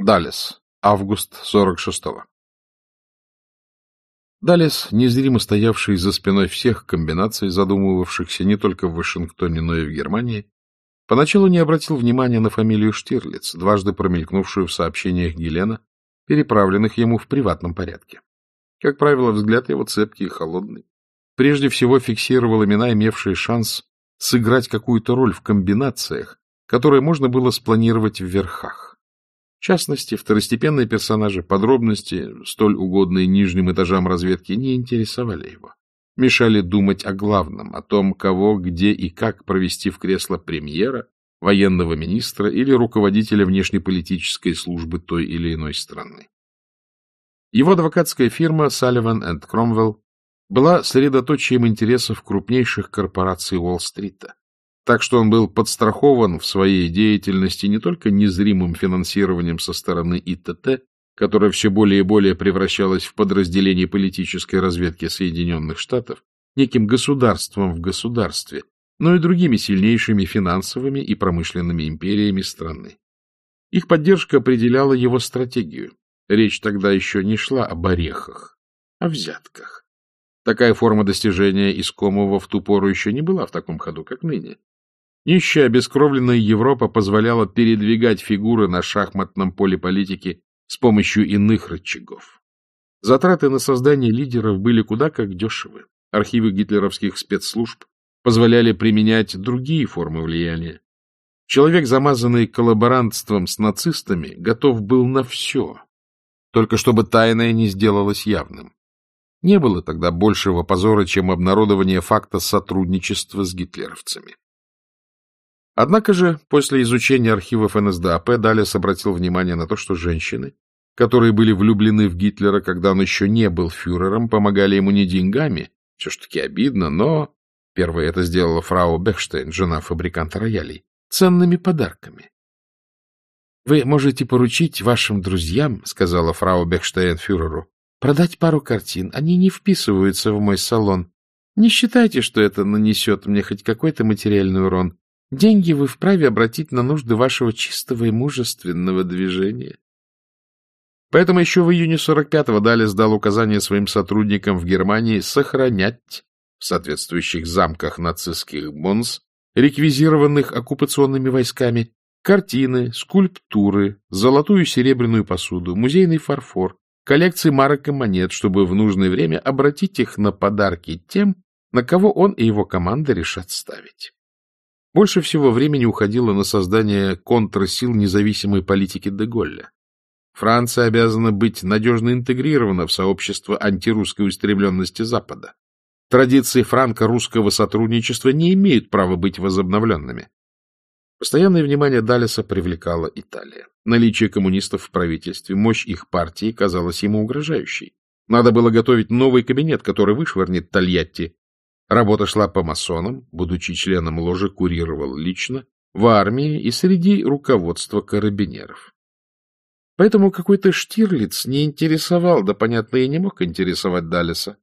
Далес. Август 46-го. Далес, незримо стоявший за спиной всех комбинаций, задумывавшихся не только в Вашингтоне, но и в Германии, поначалу не обратил внимания на фамилию Штирлиц, дважды промелькнувшую в сообщениях Гелена, переправленных ему в приватном порядке. Как правило, взгляд его цепкий и холодный. Прежде всего фиксировал имена, имевшие шанс сыграть какую-то роль в комбинациях, которые можно было спланировать в верхах. В частности, второстепенные персонажи, подробности, столь угодные нижним этажам разведки, не интересовали его. Мешали думать о главном, о том, кого, где и как провести в кресло премьера, военного министра или руководителя внешнеполитической службы той или иной страны. Его адвокатская фирма Sullivan Cromwell была средоточием интересов крупнейших корпораций Уолл-стрита так что он был подстрахован в своей деятельности не только незримым финансированием со стороны ИТТ, которое все более и более превращалось в подразделение политической разведки Соединенных Штатов, неким государством в государстве, но и другими сильнейшими финансовыми и промышленными империями страны. Их поддержка определяла его стратегию. Речь тогда еще не шла об орехах, а взятках. Такая форма достижения искомого в ту пору еще не была в таком ходу, как ныне. Нищая обескровленная Европа позволяла передвигать фигуры на шахматном поле политики с помощью иных рычагов. Затраты на создание лидеров были куда как дешевы. Архивы гитлеровских спецслужб позволяли применять другие формы влияния. Человек, замазанный коллаборантством с нацистами, готов был на все, только чтобы тайное не сделалось явным. Не было тогда большего позора, чем обнародование факта сотрудничества с гитлеровцами. Однако же, после изучения архивов НСДАП, Далес обратил внимание на то, что женщины, которые были влюблены в Гитлера, когда он еще не был фюрером, помогали ему не деньгами, все ж таки обидно, но... Первое это сделала фрау Бехштейн, жена фабриканта роялей, ценными подарками. — Вы можете поручить вашим друзьям, — сказала фрау Бехштейн фюреру, — продать пару картин. Они не вписываются в мой салон. Не считайте, что это нанесет мне хоть какой-то материальный урон. Деньги вы вправе обратить на нужды вашего чистого и мужественного движения. Поэтому еще в июне 45-го Дали сдал указание своим сотрудникам в Германии сохранять в соответствующих замках нацистских бонс, реквизированных оккупационными войсками, картины, скульптуры, золотую и серебряную посуду, музейный фарфор, коллекции марок и монет, чтобы в нужное время обратить их на подарки тем, на кого он и его команда решат ставить. Больше всего времени уходило на создание контрсил независимой политики Деголля. Франция обязана быть надежно интегрирована в сообщество антирусской устремленности Запада. Традиции франко-русского сотрудничества не имеют права быть возобновленными. Постоянное внимание Далеса привлекала Италия. Наличие коммунистов в правительстве, мощь их партии казалась ему угрожающей. Надо было готовить новый кабинет, который вышвырнет Тольятти Работа шла по масонам, будучи членом ложи, курировал лично, в армии и среди руководства карабинеров. Поэтому какой-то Штирлиц не интересовал, да, понятно, и не мог интересовать Даллеса.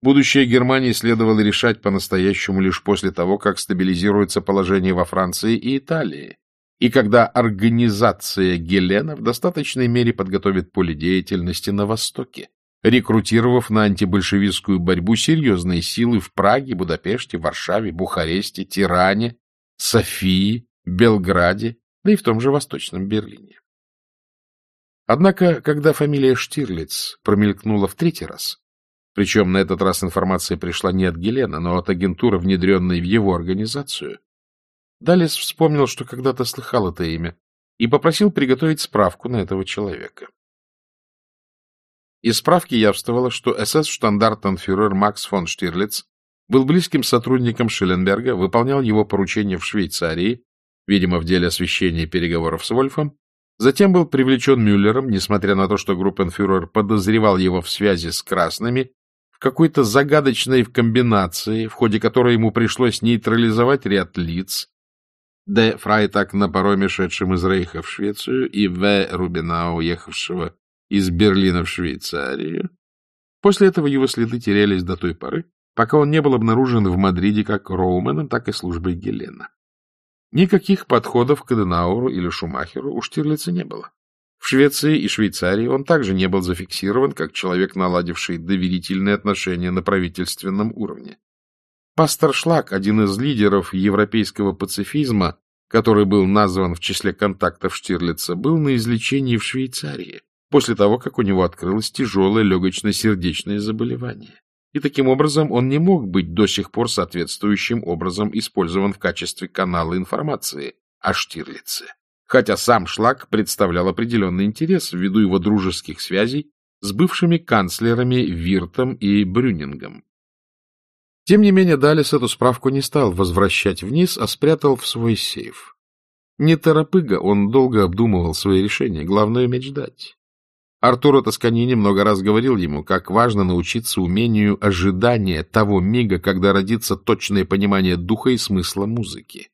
Будущее Германии следовало решать по-настоящему лишь после того, как стабилизируется положение во Франции и Италии, и когда организация Гелена в достаточной мере подготовит поле деятельности на Востоке рекрутировав на антибольшевистскую борьбу серьезные силы в Праге, Будапеште, Варшаве, Бухаресте, Тиране, Софии, Белграде, да и в том же Восточном Берлине. Однако, когда фамилия Штирлиц промелькнула в третий раз, причем на этот раз информация пришла не от Гелена, но от агентуры, внедренной в его организацию, Далес вспомнил, что когда-то слыхал это имя, и попросил приготовить справку на этого человека. Из справки явствовало, что СС-штандартенфюрер Макс фон Штирлиц был близким сотрудником Шелленберга, выполнял его поручения в Швейцарии, видимо, в деле освещения переговоров с Вольфом, затем был привлечен Мюллером, несмотря на то, что группенфюрер подозревал его в связи с красными, в какой-то загадочной комбинации, в ходе которой ему пришлось нейтрализовать ряд лиц, Д. Фрайтак на пароме, шедшем из Рейха в Швецию, и В. Рубина, уехавшего из Берлина в Швейцарию. После этого его следы терялись до той поры, пока он не был обнаружен в Мадриде как Роуменом, так и службой Гелена. Никаких подходов к Аденауру или Шумахеру у Штирлица не было. В Швеции и Швейцарии он также не был зафиксирован как человек, наладивший доверительные отношения на правительственном уровне. Пастор Шлак, один из лидеров европейского пацифизма, который был назван в числе контактов Штирлица, был на излечении в Швейцарии после того, как у него открылось тяжелое легочно-сердечное заболевание. И таким образом он не мог быть до сих пор соответствующим образом использован в качестве канала информации о Штирлице хотя сам Шлак представлял определенный интерес ввиду его дружеских связей с бывшими канцлерами Виртом и Брюнингом. Тем не менее, Далис эту справку не стал возвращать вниз, а спрятал в свой сейф. Не торопыга, он долго обдумывал свои решения, главное — уметь ждать. Артуро Тосканини много раз говорил ему, как важно научиться умению ожидания того мига, когда родится точное понимание духа и смысла музыки.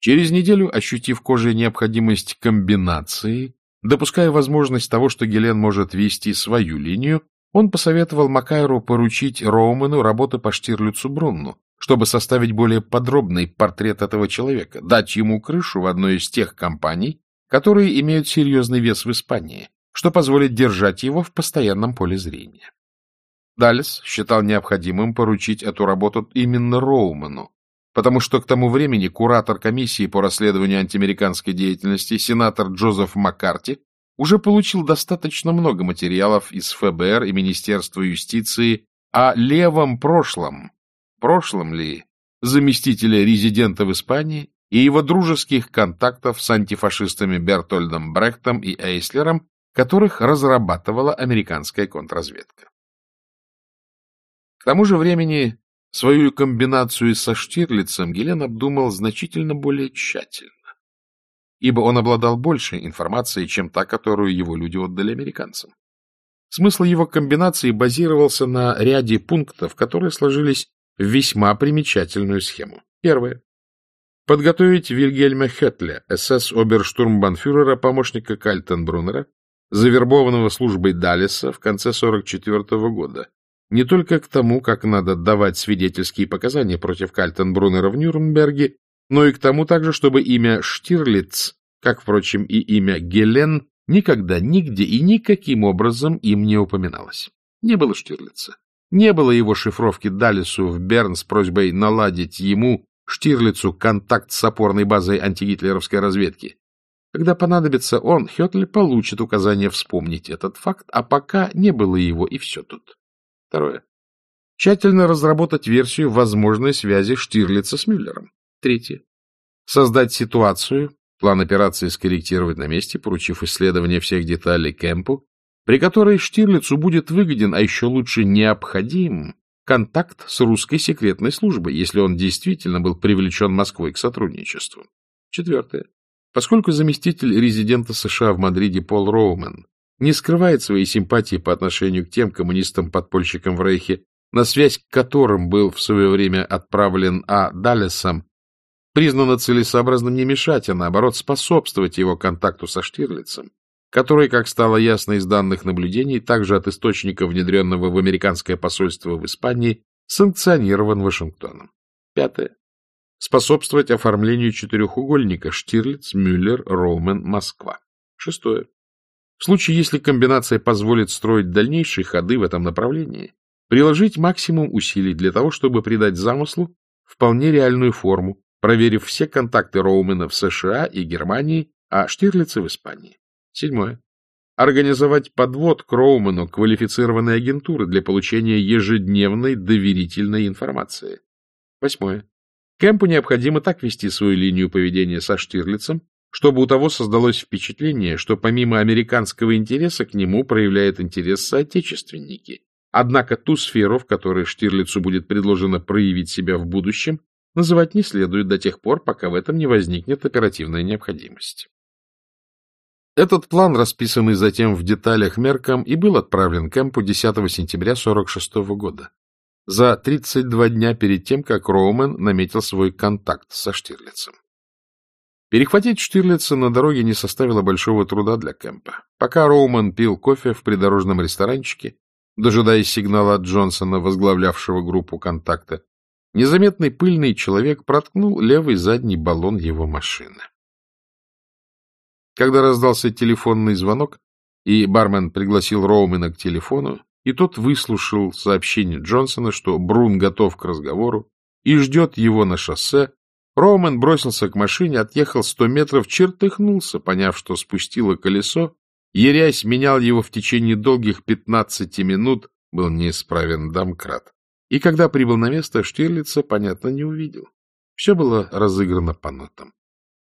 Через неделю, ощутив кожей необходимость комбинации, допуская возможность того, что Гелен может вести свою линию, он посоветовал Макайру поручить Роумену работу по Штирлицу Брунну, чтобы составить более подробный портрет этого человека, дать ему крышу в одной из тех компаний, которые имеют серьезный вес в Испании, что позволит держать его в постоянном поле зрения. Даллес считал необходимым поручить эту работу именно Роумену, потому что к тому времени куратор комиссии по расследованию антиамериканской деятельности, сенатор Джозеф Маккарти, уже получил достаточно много материалов из ФБР и Министерства юстиции о левом прошлом, прошлом ли, заместителя резидента в Испании и его дружеских контактов с антифашистами Бертольдом Брехтом и Эйслером, которых разрабатывала американская контрразведка. К тому же времени Свою комбинацию со Штирлицем Гелен обдумал значительно более тщательно, ибо он обладал большей информацией, чем та, которую его люди отдали американцам. Смысл его комбинации базировался на ряде пунктов, которые сложились в весьма примечательную схему. Первое. Подготовить Вильгельма Хетля, СС-оберштурмбанфюрера, помощника Кальтенбруннера, завербованного службой Даллеса в конце 44 -го года, не только к тому, как надо давать свидетельские показания против Кальтенбруннера в Нюрнберге, но и к тому также, чтобы имя Штирлиц, как, впрочем, и имя Гелен, никогда, нигде и никаким образом им не упоминалось. Не было Штирлица. Не было его шифровки Далису в Берн с просьбой наладить ему, Штирлицу, контакт с опорной базой антигитлеровской разведки. Когда понадобится он, Хетль получит указание вспомнить этот факт, а пока не было его, и все тут. Второе. Тщательно разработать версию возможной связи Штирлица с Мюллером. Третье. Создать ситуацию, план операции скорректировать на месте, поручив исследование всех деталей Кэмпу, при которой Штирлицу будет выгоден, а еще лучше необходим, контакт с русской секретной службой, если он действительно был привлечен Москвой к сотрудничеству. Четвертое. Поскольку заместитель резидента США в Мадриде Пол Роумен не скрывает своей симпатии по отношению к тем коммунистам-подпольщикам в Рейхе, на связь к которым был в свое время отправлен А. Даллесом, признано целесообразным не мешать, а наоборот способствовать его контакту со Штирлицем, который, как стало ясно из данных наблюдений, также от источника, внедренного в американское посольство в Испании, санкционирован Вашингтоном. Пятое. Способствовать оформлению четырехугольника Штирлиц, Мюллер, Роумен, Москва. Шестое. В случае, если комбинация позволит строить дальнейшие ходы в этом направлении, приложить максимум усилий для того, чтобы придать замыслу вполне реальную форму, проверив все контакты Роумена в США и Германии, а Штирлица в Испании. Седьмое. Организовать подвод к Роумену квалифицированной агентуры для получения ежедневной доверительной информации. Восьмое. Кэмпу необходимо так вести свою линию поведения со Штирлицем, чтобы у того создалось впечатление, что помимо американского интереса к нему проявляет интерес соотечественники. Однако ту сферу, в которой Штирлицу будет предложено проявить себя в будущем, называть не следует до тех пор, пока в этом не возникнет оперативная необходимость. Этот план, расписанный затем в деталях Мерком, и был отправлен Кэмпу 10 сентября 1946 года, за 32 дня перед тем, как Роумен наметил свой контакт со Штирлицем. Перехватить Штирлица на дороге не составило большого труда для Кэмпа. Пока Роуман пил кофе в придорожном ресторанчике, дожидаясь сигнала от Джонсона, возглавлявшего группу контакта, незаметный пыльный человек проткнул левый задний баллон его машины. Когда раздался телефонный звонок, и бармен пригласил Роумена к телефону, и тот выслушал сообщение Джонсона, что Брун готов к разговору и ждет его на шоссе, Роумен бросился к машине, отъехал сто метров, чертыхнулся, поняв, что спустило колесо, ерясь менял его в течение долгих пятнадцати минут, был неисправен домкрат. И когда прибыл на место, Штирлица, понятно, не увидел. Все было разыграно по нотам.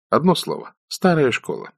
Одно слово — старая школа.